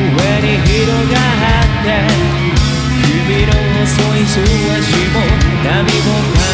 上に広がっての遅い素足も波も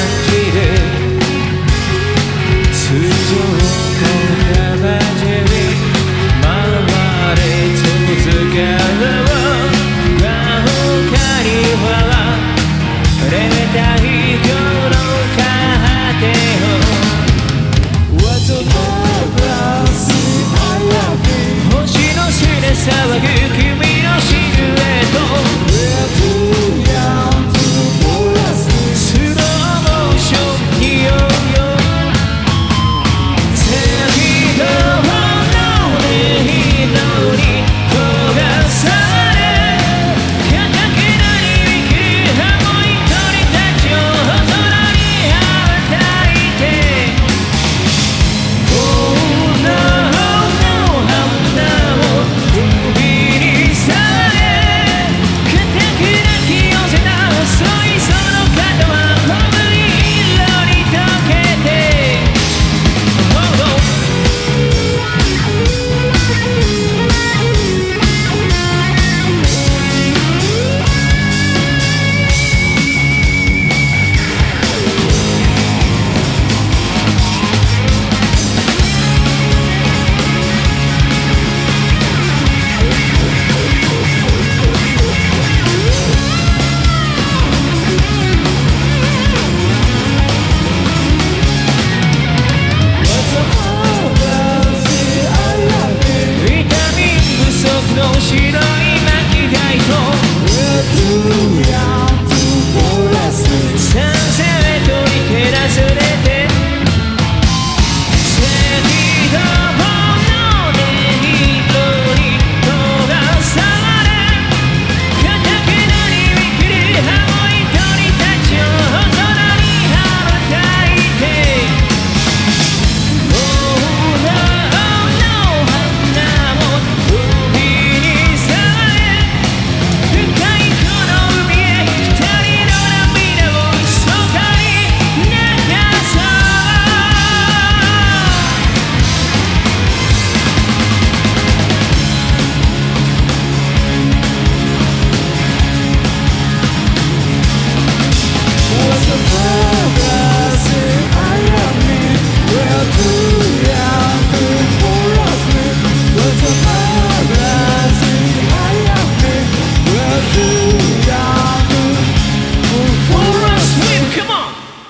の白い巻き貝と